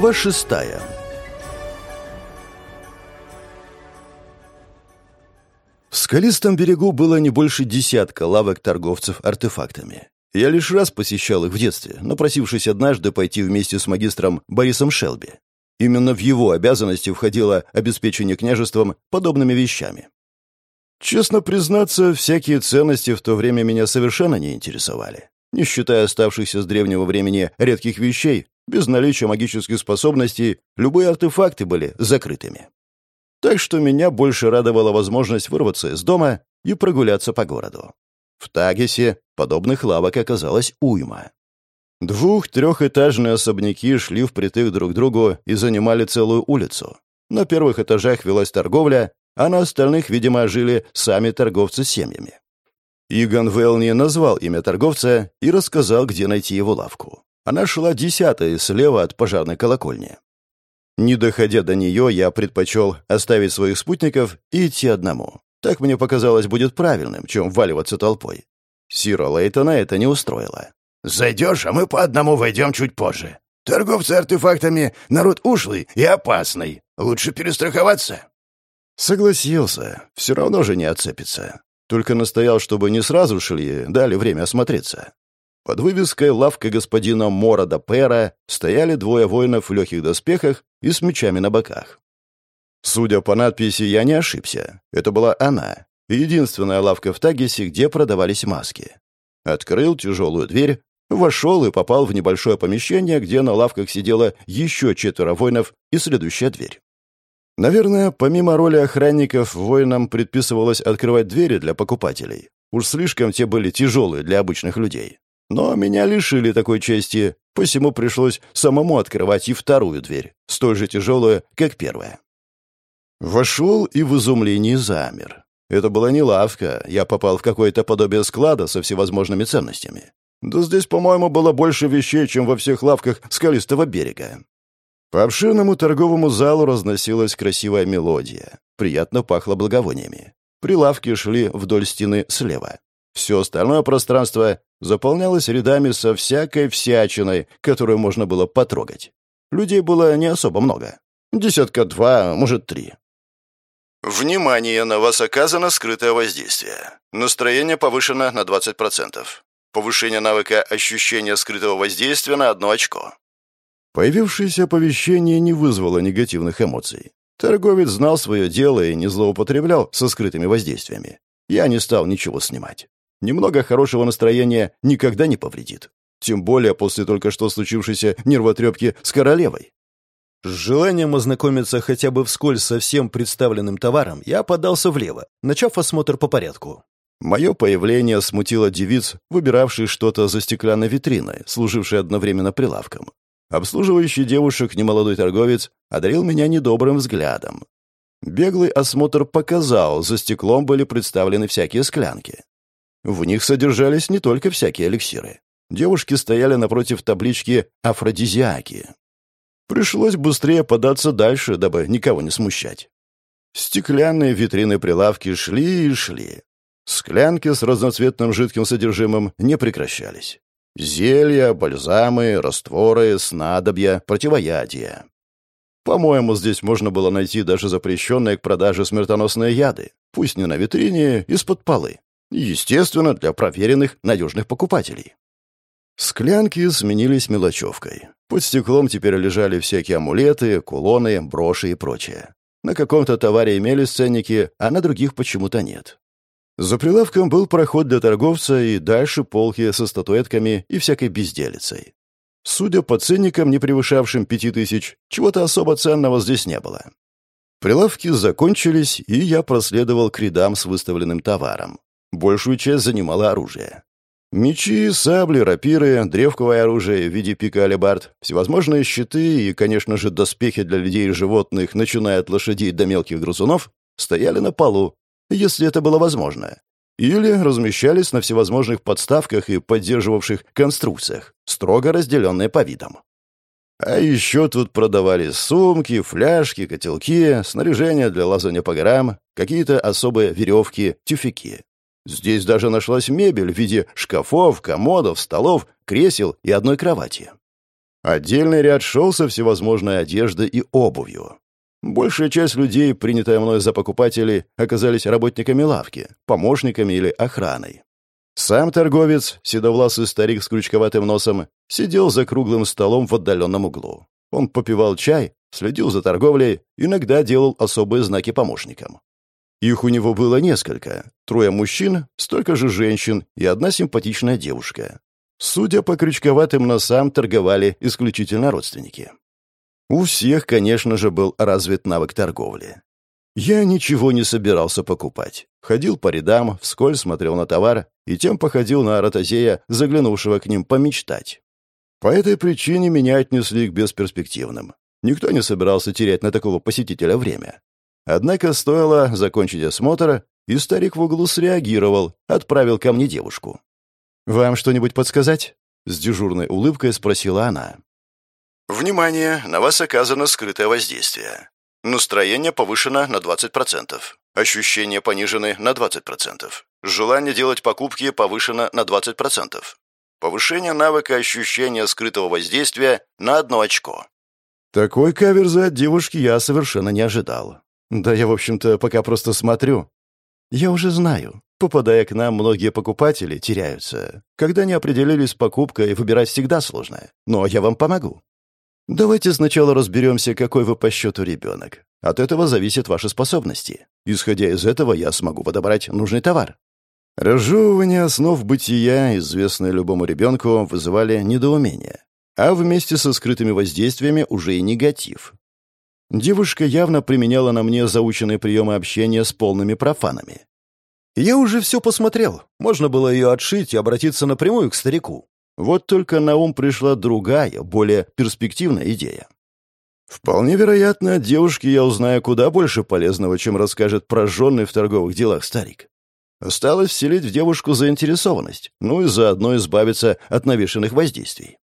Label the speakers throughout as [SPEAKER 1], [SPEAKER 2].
[SPEAKER 1] Глава шестая В скалистом берегу было не больше десятка лавок торговцев артефактами. Я лишь раз посещал их в детстве, напросившись однажды пойти вместе с магистром Борисом Шелби. Именно в его обязанности входило обеспечение княжеством подобными вещами. Честно признаться, всякие ценности в то время меня совершенно не интересовали. Не считая оставшихся с древнего времени редких вещей, без наличия магических способностей, любые артефакты были закрытыми. Так что меня больше радовала возможность вырваться из дома и прогуляться по городу. В Тагисе подобных лавок оказалось уйма. Двух-трехэтажные особняки шли впритык друг к другу и занимали целую улицу. На первых этажах велась торговля, а на остальных, видимо, жили сами торговцы с семьями. Иган Велни назвал имя торговца и рассказал, где найти его лавку. Она шла десятая слева от пожарной колокольни. Не доходя до нее, я предпочел оставить своих спутников и идти одному. Так мне показалось будет правильным, чем валиваться толпой. Сира Лейтона это не устроило.
[SPEAKER 2] «Зайдешь, а мы по одному войдем чуть позже. Торговцы артефактами — народ ушлый и опасный. Лучше перестраховаться».
[SPEAKER 1] Согласился. Все равно же не отцепится. Только настоял, чтобы не сразу шли, дали время осмотреться. Под вывеской «Лавка господина Морода Пера» стояли двое воинов в легких доспехах и с мечами на боках. Судя по надписи, я не ошибся. Это была она. Единственная лавка в Тагисе, где продавались маски. Открыл тяжелую дверь, вошел и попал в небольшое помещение, где на лавках сидело еще четверо воинов и следующая дверь. Наверное, помимо роли охранников, воинам предписывалось открывать двери для покупателей. Уж слишком те были тяжелые для обычных людей. Но меня лишили такой чести, посему пришлось самому открывать и вторую дверь, столь же тяжелую, как первая. Вошел и в изумлении замер. Это была не лавка, я попал в какое-то подобие склада со всевозможными ценностями. Да здесь, по-моему, было больше вещей, чем во всех лавках скалистого берега. По обширному торговому залу разносилась красивая мелодия. Приятно пахло благовониями. Прилавки шли вдоль стены слева. Все остальное пространство заполнялось рядами со всякой всячиной, которую можно было потрогать. Людей было не особо много. Десятка два, может, три. Внимание, на вас оказано скрытое воздействие. Настроение повышено на 20%. Повышение навыка ощущения скрытого воздействия на одно очко. Появившееся оповещение не вызвало негативных эмоций. Торговец знал свое дело и не злоупотреблял со скрытыми воздействиями. Я не стал ничего снимать. Немного хорошего настроения никогда не повредит. Тем более после только что случившейся нервотрепки с королевой. С желанием ознакомиться хотя бы вскользь со всем представленным товаром, я подался влево, начав осмотр по порядку. Мое появление смутило девиц, выбиравших что-то за стеклянной витриной, служившей одновременно прилавком. Обслуживающий девушек немолодой торговец одарил меня недобрым взглядом. Беглый осмотр показал, за стеклом были представлены всякие склянки. В них содержались не только всякие эликсиры. Девушки стояли напротив таблички «Афродизиаки». Пришлось быстрее податься дальше, дабы никого не смущать. Стеклянные витрины прилавки шли и шли. Склянки с разноцветным жидким содержимым не прекращались. Зелья, бальзамы, растворы, снадобья, противоядия. По-моему, здесь можно было найти даже запрещенные к продаже смертоносные яды, пусть не на витрине, из-под полы. Естественно, для проверенных, надежных покупателей. Склянки сменились мелочевкой. Под стеклом теперь лежали всякие амулеты, кулоны, броши и прочее. На каком-то товаре имелись ценники, а на других почему-то нет. За прилавком был проход для торговца и дальше полки со статуэтками и всякой безделицей. Судя по ценникам, не превышавшим пяти тысяч, чего-то особо ценного здесь не было. Прилавки закончились, и я проследовал к рядам с выставленным товаром. Большую часть занимало оружие. Мечи, сабли, рапиры, древковое оружие в виде пика алебард, всевозможные щиты и, конечно же, доспехи для людей и животных, начиная от лошадей до мелких грызунов, стояли на полу, если это было возможно, или размещались на всевозможных подставках и поддерживавших конструкциях, строго разделенные по видам. А еще тут продавали сумки, фляжки, котелки, снаряжение для лазания по горам, какие-то особые веревки, тюфяки. Здесь даже нашлась мебель в виде шкафов, комодов, столов, кресел и одной кровати. Отдельный ряд шел со всевозможной одеждой и обувью. Большая часть людей, принятая мной за покупателей, оказались работниками лавки, помощниками или охраной. Сам торговец, седовласый старик с крючковатым носом, сидел за круглым столом в отдаленном углу. Он попивал чай, следил за торговлей, иногда делал особые знаки помощникам. Их у него было несколько. Трое мужчин, столько же женщин и одна симпатичная девушка. Судя по крючковатым носам, торговали исключительно родственники. У всех, конечно же, был развит навык торговли. Я ничего не собирался покупать. Ходил по рядам, вскользь смотрел на товар и тем походил на ротозея, заглянувшего к ним помечтать. По этой причине меня отнесли к бесперспективным. Никто не собирался терять на такого посетителя время. Однако стоило закончить осмотр, и старик в углу среагировал, отправил ко мне девушку. «Вам что-нибудь подсказать?» — с дежурной улыбкой спросила она.
[SPEAKER 3] «Внимание! На вас оказано скрытое воздействие. Настроение повышено на 20%. Ощущения понижены на 20%. Желание делать покупки повышено на 20%. Повышение навыка ощущения скрытого воздействия на одно очко.
[SPEAKER 1] Такой каверзы от девушки я совершенно не ожидал. Да я, в общем-то, пока просто смотрю. Я уже знаю. Попадая к нам, многие покупатели теряются. Когда не определились с покупкой, выбирать всегда сложно. Но я вам помогу. Давайте сначала разберемся, какой вы по счету ребенок. От этого зависят ваши способности. Исходя из этого, я смогу подобрать нужный товар. Разжевывание основ бытия, известные любому ребенку, вызывали недоумение, а вместе со скрытыми воздействиями уже и негатив. Девушка явно применяла на мне заученные приемы общения с полными профанами. Я уже все посмотрел. Можно было ее отшить и обратиться напрямую к старику. Вот только на ум пришла другая, более перспективная идея. Вполне вероятно, от девушки я узнаю куда больше полезного, чем расскажет прожженный в торговых делах старик. Осталось вселить в девушку заинтересованность, ну и заодно избавиться от навешенных воздействий.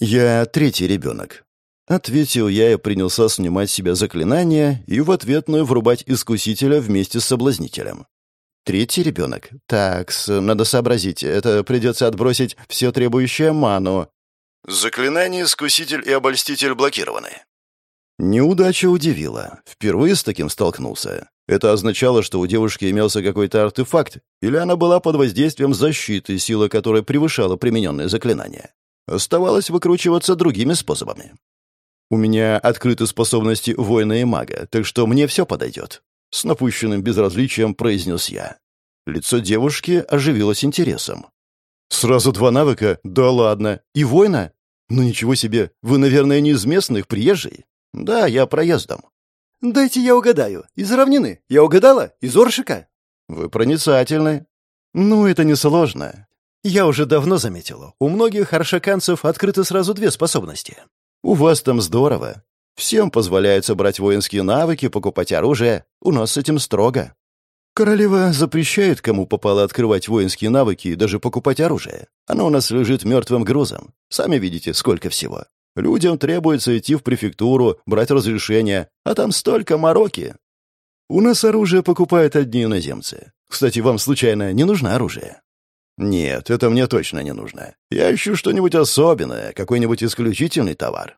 [SPEAKER 1] «Я третий ребенок», — ответил я и принялся снимать себя заклинание и в ответную врубать искусителя вместе с соблазнителем. Третий ребенок. Так, надо сообразить, это придется отбросить все требующее ману.
[SPEAKER 3] Заклинание «Искуситель и обольститель» блокированы.
[SPEAKER 1] Неудача удивила. Впервые с таким столкнулся. Это означало, что у девушки имелся какой-то артефакт, или она была под воздействием защиты, сила которой превышала примененное заклинание. Оставалось выкручиваться другими способами. У меня открыты способности воина и мага, так что мне все подойдет. С напущенным безразличием произнес я. Лицо девушки оживилось интересом. «Сразу два навыка? Да ладно. И воина? Ну ничего себе, вы, наверное, не из местных, приезжий?» «Да, я проездом».
[SPEAKER 4] «Дайте я угадаю. Из равнины. Я угадала? Из Оршика?»
[SPEAKER 1] «Вы проницательны». «Ну, это несложно. Я уже давно заметила. У многих аршаканцев открыты сразу две способности. У вас там здорово. Всем позволяется брать воинские навыки, покупать оружие. У нас с этим строго. Королева запрещает кому попало открывать воинские навыки и даже покупать оружие. Оно у нас лежит мертвым грузом. Сами видите, сколько всего. Людям требуется идти в префектуру, брать разрешение, а там столько мороки. У нас оружие покупают одни иноземцы. Кстати, вам случайно не нужно оружие? Нет, это мне точно не нужно. Я ищу что-нибудь особенное, какой-нибудь исключительный товар.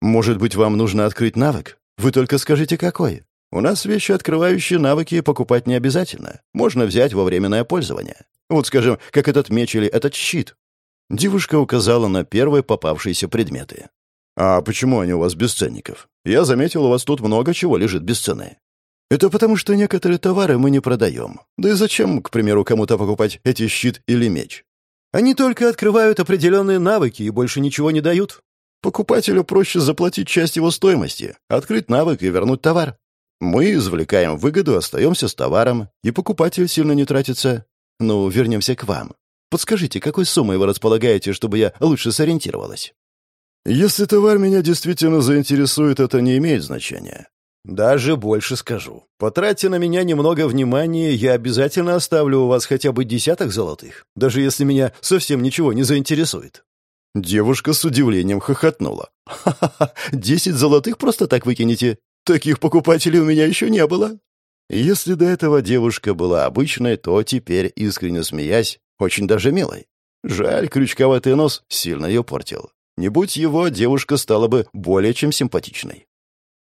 [SPEAKER 1] Может быть, вам нужно открыть навык? Вы только скажите, какой. У нас вещи, открывающие навыки, покупать не обязательно. Можно взять во временное пользование. Вот, скажем, как этот меч или этот щит. Девушка указала на первые попавшиеся предметы. «А почему они у вас без ценников? Я заметил, у вас тут много чего лежит без цены». «Это потому, что некоторые товары мы не продаем. Да и зачем, к примеру, кому-то покупать эти щит или меч? Они только открывают определенные навыки и больше ничего не дают. Покупателю проще заплатить часть его стоимости, открыть навык и вернуть товар. Мы извлекаем выгоду, остаемся с товаром, и покупатель сильно не тратится. Ну, вернемся к вам. Подскажите, какой суммой вы располагаете, чтобы я лучше сориентировалась? Если товар меня действительно заинтересует, это не имеет значения. Даже больше скажу. Потратьте на меня немного внимания, я обязательно оставлю у вас хотя бы десяток золотых, даже если меня совсем ничего не заинтересует. Девушка с удивлением хохотнула. «Ха-ха-ха, десять золотых просто так выкинете? Таких покупателей у меня еще не было». Если до этого девушка была обычной, то теперь, искренне смеясь, очень даже милой. Жаль, крючковатый нос сильно ее портил. Не будь его, девушка стала бы более чем симпатичной.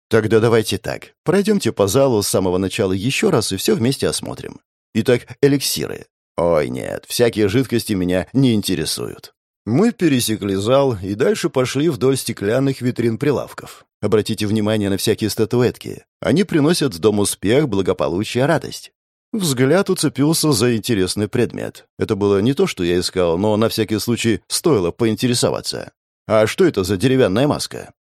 [SPEAKER 1] Тогда давайте так. Пройдемте по залу с самого начала еще раз и все вместе осмотрим. Итак, эликсиры. Ой, нет, всякие жидкости меня не интересуют. Мы пересекли зал и дальше пошли вдоль стеклянных витрин прилавков. Обратите внимание на всякие статуэтки. Они приносят в дом успех, благополучие, радость. Взгляд уцепился за интересный предмет. Это было не то, что я искал, но на всякий случай стоило поинтересоваться. А что это за деревянная маска?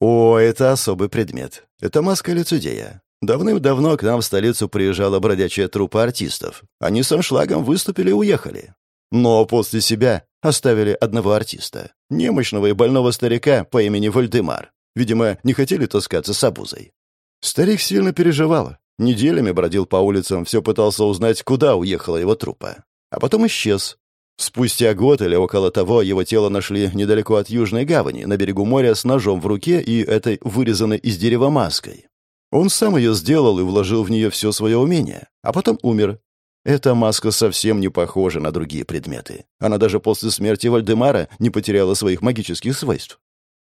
[SPEAKER 1] О, это особый предмет. Это маска лицедея. Давным-давно к нам в столицу приезжала бродячая труппа артистов. Они с аншлагом выступили и уехали. Но после себя оставили одного артиста. Немощного и больного старика по имени Вальдемар. Видимо, не хотели таскаться с обузой. Старик сильно переживал. Неделями бродил по улицам, все пытался узнать, куда уехала его трупа. А потом исчез. Спустя год или около того его тело нашли недалеко от Южной гавани, на берегу моря, с ножом в руке и этой вырезанной из дерева маской. Он сам ее сделал и вложил в нее все свое умение, а потом умер. Эта маска совсем не похожа на другие предметы. Она даже после смерти Вальдемара не потеряла своих магических свойств.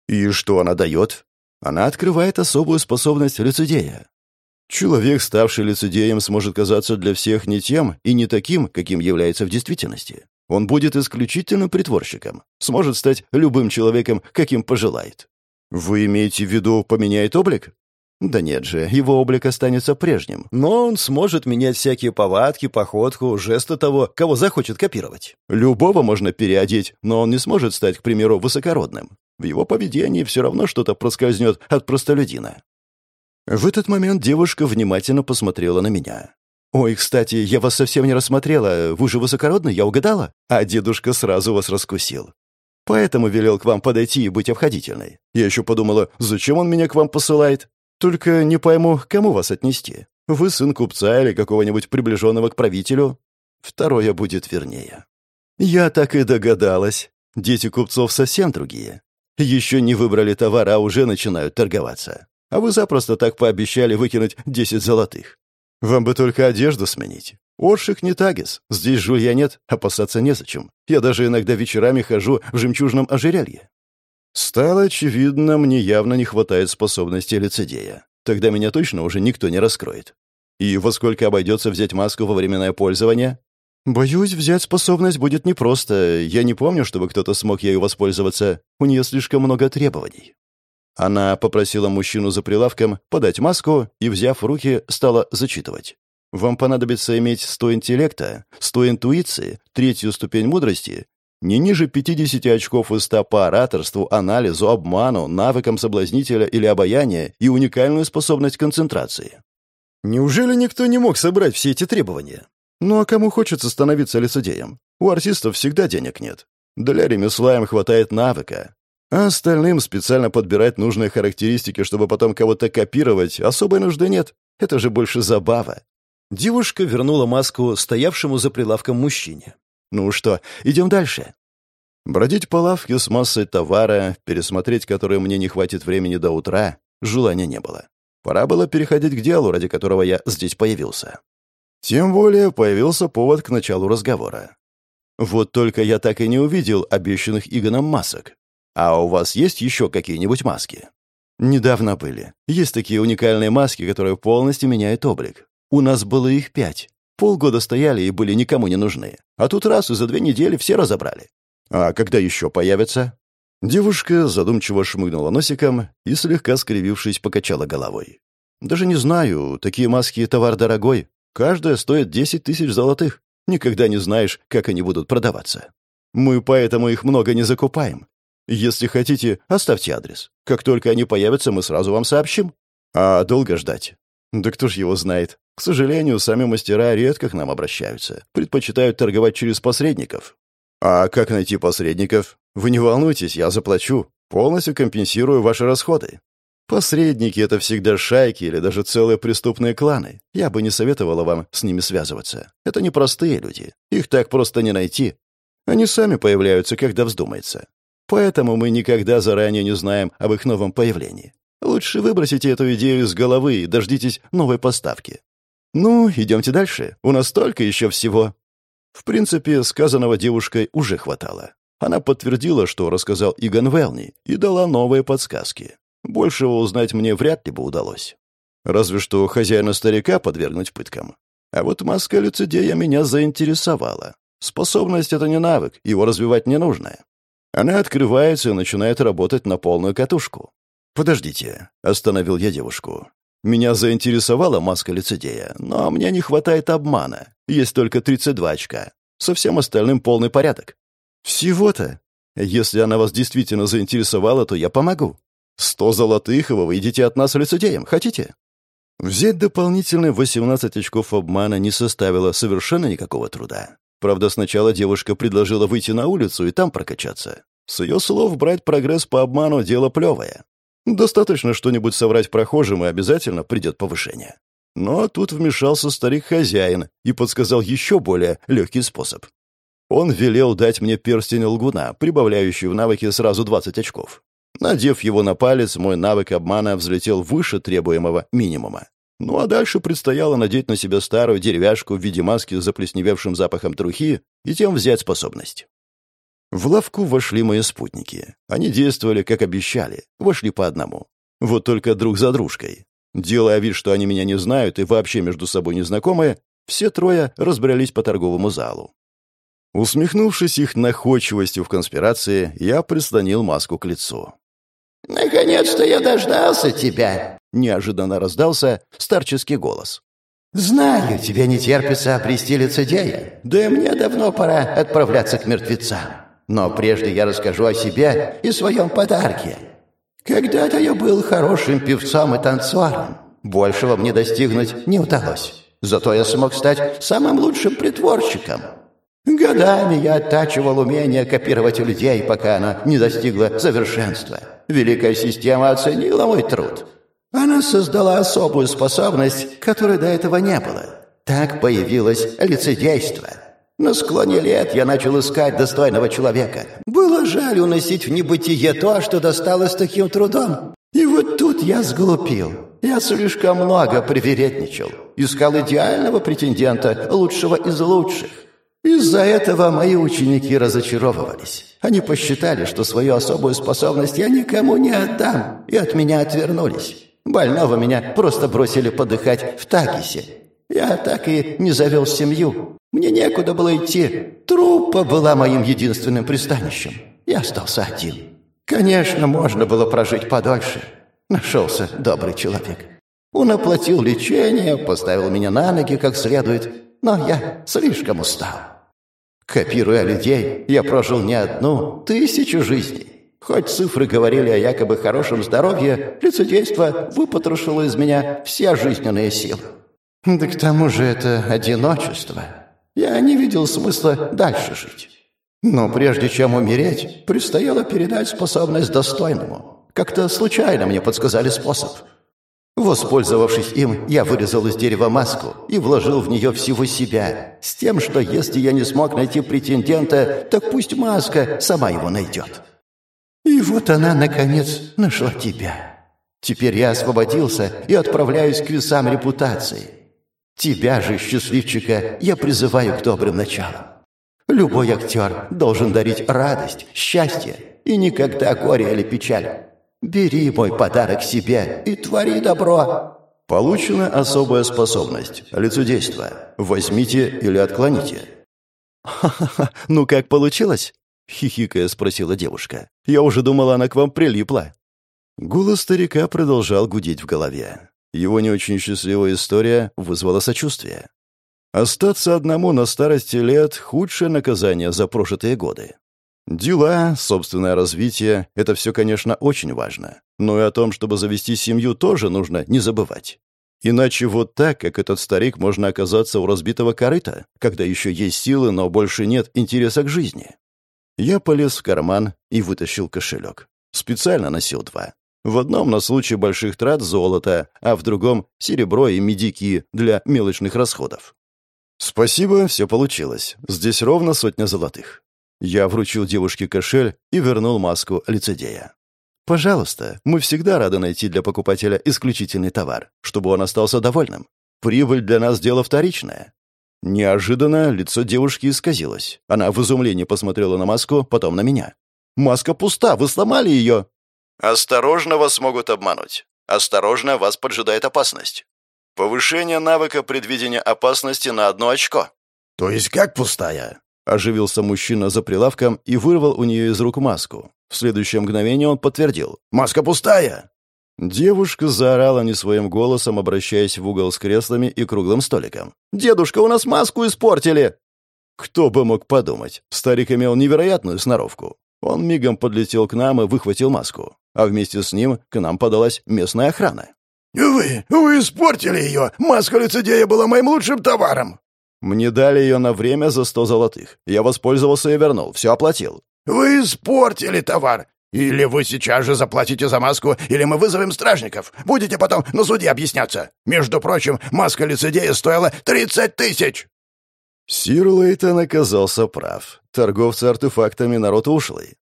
[SPEAKER 1] И что она дает? Она открывает особую способность лицедея. Человек, ставший лицедеем, сможет казаться для всех не тем и не таким, каким является в действительности. Он будет исключительно притворщиком, сможет стать любым человеком, каким пожелает. Вы имеете в виду поменяет облик? Да нет же, его облик останется прежним, но он сможет менять всякие повадки, походку, жесты того, кого захочет копировать. Любого можно переодеть, но он не сможет стать, к примеру, высокородным. В его поведении все равно что-то проскользнет от простолюдина. В этот момент девушка внимательно посмотрела на меня. «Ой, кстати, я вас совсем не рассмотрела. Вы же высокородный, я угадала?» А дедушка сразу вас раскусил. Поэтому велел к вам подойти и быть обходительной. Я еще подумала, зачем он меня к вам посылает? Только не пойму, кому вас отнести. Вы сын купца или какого-нибудь приближенного к правителю? Второе будет вернее. Я так и догадалась. Дети купцов совсем другие. Еще не выбрали товар, а уже начинают торговаться. А вы запросто так пообещали выкинуть десять золотых. Вам бы только одежду сменить. Орших не тагис. Здесь жулья нет, опасаться незачем. Я даже иногда вечерами хожу в жемчужном ожерелье. Стало очевидно, мне явно не хватает способности лицедея. Тогда меня точно уже никто не раскроет. И во сколько обойдется взять маску во временное пользование? Боюсь, взять способность будет непросто. Я не помню, чтобы кто-то смог ею воспользоваться. У нее слишком много требований. Она попросила мужчину за прилавком подать маску и, взяв в руки, стала зачитывать. «Вам понадобится иметь 100 интеллекта, 100 интуиции, третью ступень мудрости, не ниже 50 очков из 100 по ораторству, анализу, обману, навыкам соблазнителя или обаяния и уникальную способность концентрации». Неужели никто не мог собрать все эти требования? Ну а кому хочется становиться лицедеем? У артистов всегда денег нет. Для ремесла им хватает навыка, а остальным специально подбирать нужные характеристики, чтобы потом кого-то копировать, особой нужды нет. Это же больше забава. Девушка вернула маску стоявшему за прилавком мужчине. «Ну что, идем дальше?» Бродить по лавке с массой товара, пересмотреть который мне не хватит времени до утра, желания не было. Пора было переходить к делу, ради которого я здесь появился. Тем более появился повод к началу разговора. Вот только я так и не увидел обещанных Игоном масок. А у вас есть еще какие-нибудь маски? Недавно были. Есть такие уникальные маски, которые полностью меняют облик. У нас было их пять. Полгода стояли и были никому не нужны. А тут раз и за две недели все разобрали. А когда еще появятся? Девушка задумчиво шмыгнула носиком и, слегка скривившись, покачала головой. «Даже не знаю, такие маски — товар дорогой. Каждая стоит десять тысяч золотых. Никогда не знаешь, как они будут продаваться. Мы поэтому их много не закупаем. Если хотите, оставьте адрес. Как только они появятся, мы сразу вам сообщим. А долго ждать? Да кто ж его знает. К сожалению, сами мастера редко к нам обращаются. Предпочитают торговать через посредников. А как найти посредников? Вы не волнуйтесь, я заплачу. Полностью компенсирую ваши расходы. Посредники — это всегда шайки или даже целые преступные кланы. Я бы не советовала вам с ними связываться. Это непростые люди. Их так просто не найти. Они сами появляются, когда вздумается. Поэтому мы никогда заранее не знаем об их новом появлении. Лучше выбросите эту идею из головы и дождитесь новой поставки. Ну, идемте дальше. У нас столько еще всего. В принципе, сказанного девушкой уже хватало. Она подтвердила, что рассказал Игон Велни, и дала новые подсказки. Большего узнать мне вряд ли бы удалось. Разве что хозяина старика подвергнуть пыткам. А вот маска лицедея меня заинтересовала. Способность — это не навык, его развивать не нужно. Она открывается и начинает работать на полную катушку. «Подождите», — остановил я девушку. «Меня заинтересовала маска лицедея, но мне не хватает обмана. Есть только 32 очка. Со всем остальным полный порядок». «Всего-то? Если она вас действительно заинтересовала, то я помогу. Сто золотых, и вы выйдете от нас лицедеем. Хотите?» Взять дополнительные 18 очков обмана не составило совершенно никакого труда. Правда, сначала девушка предложила выйти на улицу и там прокачаться. С ее слов брать прогресс по обману – дело плевое. Достаточно что-нибудь соврать прохожим, и обязательно придет повышение. Но тут вмешался старик-хозяин и подсказал еще более легкий способ. Он велел дать мне перстень лгуна, прибавляющий в навыке сразу 20 очков. Надев его на палец, мой навык обмана взлетел выше требуемого минимума. Ну а дальше предстояло надеть на себя старую деревяшку в виде маски с заплесневевшим запахом трухи и тем взять способность. В лавку вошли мои спутники. Они действовали, как обещали, вошли по одному. Вот только друг за дружкой. Делая вид, что они меня не знают и вообще между собой не знакомы, все трое разбрались по торговому залу. Усмехнувшись их находчивостью в конспирации, я прислонил маску к лицу.
[SPEAKER 2] «Наконец-то я дождался тебя!»
[SPEAKER 1] — неожиданно раздался старческий голос.
[SPEAKER 2] «Знаю, тебе не терпится обрести лицедея, да и мне давно пора отправляться к мертвецам. Но прежде я расскажу о себе и своем подарке. Когда-то я был хорошим певцом и танцором. Большего мне достигнуть не удалось. Зато я смог стать самым лучшим притворщиком. Годами я оттачивал умение копировать у людей, пока оно не достигло совершенства. Великая система оценила мой труд. Она создала особую способность, которой до этого не было. Так появилось лицедейство. На склоне лет я начал искать достойного человека. Было жаль уносить в небытие то, что досталось таким трудом. И вот тут я сглупил. Я слишком много привередничал. Искал идеального претендента, лучшего из лучших. Из-за этого мои ученики разочаровывались. Они посчитали, что свою особую способность я никому не отдам, и от меня отвернулись. Больного меня просто бросили подыхать в Тагисе. Я так и не завел семью. Мне некуда было идти. Труппа была моим единственным пристанищем. Я остался один. Конечно, можно было прожить подольше. Нашелся добрый человек. Он оплатил лечение, поставил меня на ноги как следует, но я слишком устал. Копируя людей, я прожил не одну, тысячу жизней. Хоть цифры говорили о якобы хорошем здоровье, лицедейство выпотрошило из меня все жизненные силы. Да к тому же это одиночество. Я не видел смысла дальше жить. Но прежде чем умереть, предстояло передать способность достойному. Как-то случайно мне подсказали способ. Воспользовавшись им, я вырезал из дерева маску и вложил в нее всего себя, с тем, что если я не смог найти претендента, так пусть маска сама его найдет. И вот она, наконец, нашла тебя. Теперь я освободился и отправляюсь к весам репутации. Тебя же, счастливчика, я призываю к добрым началам. Любой актер должен дарить радость, счастье и никогда горе или печаль. Бери мой подарок себе и твори добро.
[SPEAKER 1] Получена особая способность – лицедейство. Возьмите или отклоните. «Ха-ха-ха, ну как получилось?» — хихикая спросила девушка. «Я уже думала, она к вам прилипла». Голос старика продолжал гудеть в голове. Его не очень счастливая история вызвала сочувствие. Остаться одному на старости лет – худшее наказание за прожитые годы. Дела, собственное развитие – это все, конечно, очень важно. Но и о том, чтобы завести семью, тоже нужно не забывать. Иначе вот так, как этот старик, можно оказаться у разбитого корыта, когда еще есть силы, но больше нет интереса к жизни. Я полез в карман и вытащил кошелек. Специально носил два. В одном на случай больших трат золото, а в другом — серебро и медики для мелочных расходов. Спасибо, все получилось. Здесь ровно сотня золотых. Я вручил девушке кошель и вернул маску лицедея. «Пожалуйста, мы всегда рады найти для покупателя исключительный товар, чтобы он остался довольным. Прибыль для нас дело вторичное». Неожиданно лицо девушки исказилось. Она в изумлении посмотрела на маску, потом на меня. «Маска пуста, вы сломали ее!»
[SPEAKER 3] «Осторожно, вас могут обмануть. Осторожно, вас поджидает опасность. Повышение навыка предвидения опасности на одно очко».
[SPEAKER 1] «То есть как пустая?» Оживился мужчина за прилавком и вырвал у нее из рук маску. В следующее мгновение он подтвердил. «Маска пустая!» Девушка заорала не своим голосом, обращаясь в угол с креслами и круглым столиком. «Дедушка, у нас маску испортили!» Кто бы мог подумать, старик имел невероятную сноровку. Он мигом подлетел к нам и выхватил маску. А вместе с ним к нам подалась местная охрана.
[SPEAKER 5] «Вы, вы испортили ее! Маска лицедея была моим лучшим товаром!»
[SPEAKER 1] Мне дали ее на время за сто золотых. Я воспользовался и вернул, все оплатил.
[SPEAKER 5] «Вы испортили товар! Или вы сейчас же заплатите за маску, или мы вызовем стражников. Будете потом на суде объясняться. Между прочим, маска лицедея стоила тридцать тысяч!»
[SPEAKER 1] Сир Лейтон оказался прав. Торговцы артефактами народ ушлый.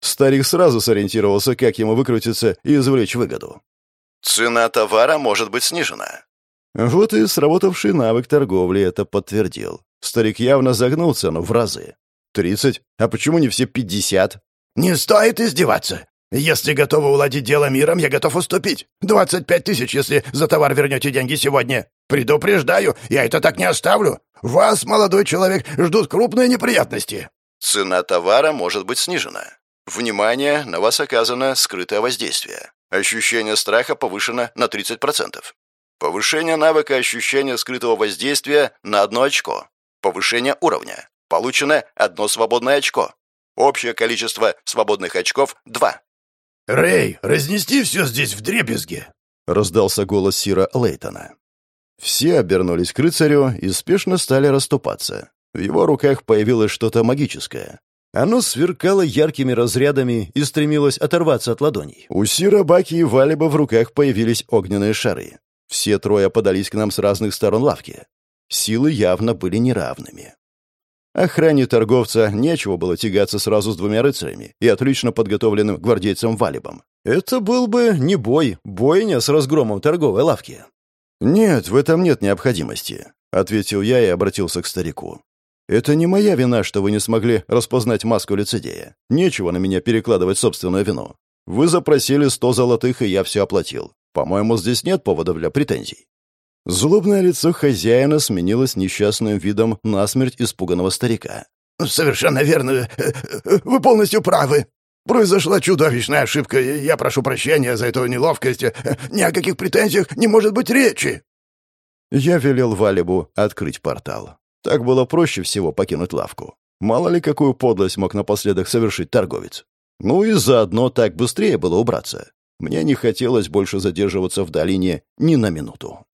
[SPEAKER 1] Старик сразу сориентировался, как ему выкрутиться и извлечь выгоду.
[SPEAKER 3] «Цена товара может быть снижена».
[SPEAKER 1] Вот и сработавший навык торговли это подтвердил. Старик явно загнул цену в разы. «Тридцать? А почему не все пятьдесят?»
[SPEAKER 5] «Не стоит издеваться. Если готовы уладить дело миром, я готов уступить. Двадцать пять тысяч, если за товар вернете деньги сегодня. Предупреждаю, я это так не оставлю. Вас, молодой человек, ждут крупные неприятности».
[SPEAKER 3] «Цена товара может быть снижена. Внимание, на вас оказано скрытое воздействие. Ощущение страха повышено на 30%. Повышение навыка ощущения скрытого воздействия на одно очко. Повышение уровня. Получено одно свободное очко. Общее количество свободных очков — два.
[SPEAKER 5] «Рэй, разнести все здесь в дребезги!»
[SPEAKER 1] — раздался голос Сира Лейтона. Все обернулись к рыцарю и спешно стали расступаться. В его руках появилось что-то магическое. Оно сверкало яркими разрядами и стремилось оторваться от ладоней. У Сира, Баки и Валиба в руках появились огненные шары. Все трое подались к нам с разных сторон лавки. Силы явно были неравными. Охране торговца нечего было тягаться сразу с двумя рыцарями и отлично подготовленным гвардейцем Валибом. Это был бы не бой, бойня с разгромом торговой лавки. «Нет, в этом нет необходимости», — ответил я и обратился к старику. «Это не моя вина, что вы не смогли распознать маску лицедея. Нечего на меня перекладывать собственную вину. Вы запросили сто золотых, и я все оплатил. По-моему, здесь нет поводов для претензий». Злобное лицо хозяина сменилось несчастным видом насмерть испуганного старика.
[SPEAKER 5] «Совершенно верно. Вы полностью правы. Произошла чудовищная ошибка. Я прошу прощения за эту неловкость. Ни о каких претензиях не может быть речи».
[SPEAKER 1] Я велел Валибу открыть портал. Так было проще всего покинуть лавку. Мало ли, какую подлость мог напоследок совершить торговец. Ну и заодно так быстрее было убраться. Мне не хотелось больше задерживаться в долине ни на минуту.